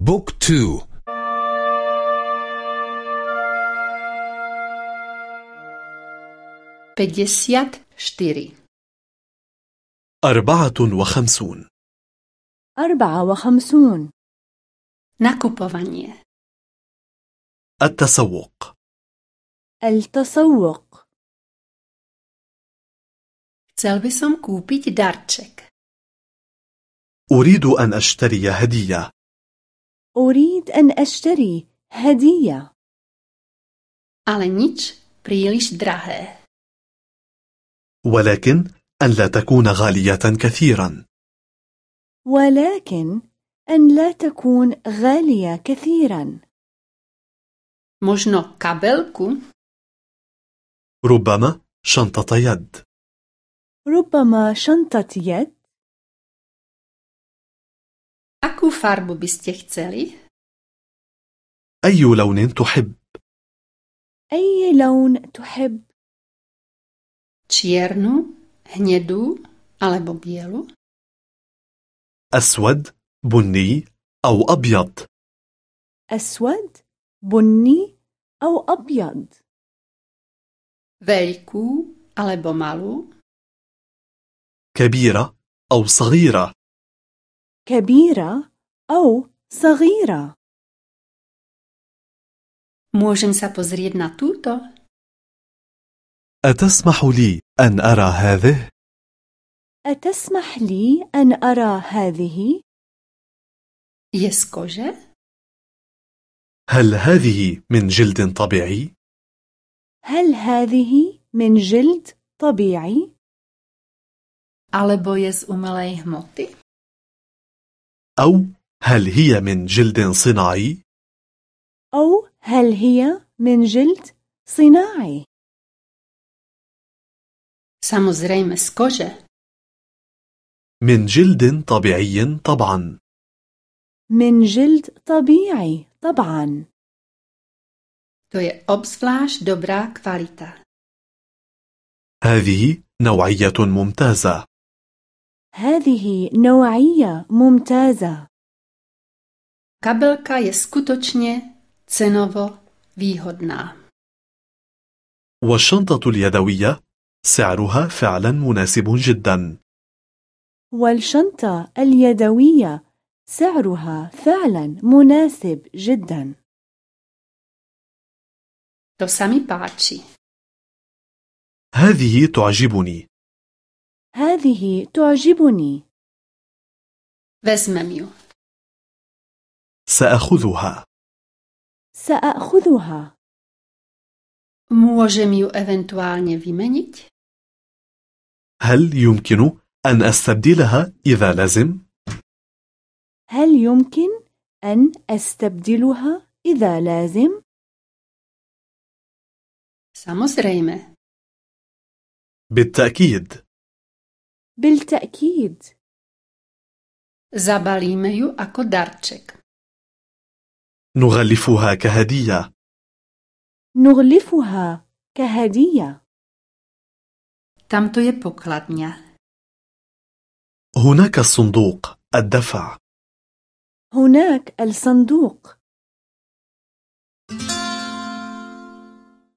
بوك تو. بديسيات شتيري أربعة وخمسون. أربعة وخمسون. nakupovanie التسوق. التسوق. Chcel by som kúpiť darček. أريد أن أشتري هدية. أريد أن أشتري هدية. Ale nič príliš drahé. ولكن أن لا تكون غالية كثيرا. ولكن أن لا تكون غالية كثيرا. Možno kabelku, ربما شنطة يد. ربما شنطة يد. Akú farbu by ste chceli? أي لون تحب أي لون تحب Čiernu, hnedú alebo bielu? أسود بني أو أبيض أسود بني أو أبيض Veľkú alebo malú? كبيرة أو صغيرة كبيرة أو صغيرة Môžem sa pozrieť na túto? أتسمح لي أن أرى هذه؟ أتسمح لي أن أرى هذه؟ Kože? هل هذه من جلد طبيعي؟ هل هذه من جلد طبيعي؟ Alebo je z umelej hmoty? أو هل هي من جلد صناعي؟ أو هل هي من جلد صناعي؟ Samozrejme z kože. من جلد طبيعي طبعا من جلد طبيعي طبعا To je obzvlášť dobrá kvalita. هذه نوعية ممتازة هذه نوعية ممتازة Kabelka je skutočne cenovo výhodná. والشنطة اليدوية سعرها فعلا مناسب جدا والشنطة اليدوية سعرها فعلا مناسب جدا To sa mi páči. هذه تعجبني هذه تعجبني Vezmem ju. سأخذها سأخذها Môžem ju eventuálne vymeniť? هل يمكن أن أستبدلها إذا لازم؟ هل يمكن أن أستبدلها إذا لازم؟ Samozrejme. بالتأكيد بالتأكيد. Zabalíme ju ako darček. نغلفها كهدية. نغلفها كهدية. Tamto je pokladňa. هناك الصندوق الدفع. هناك الصندوق.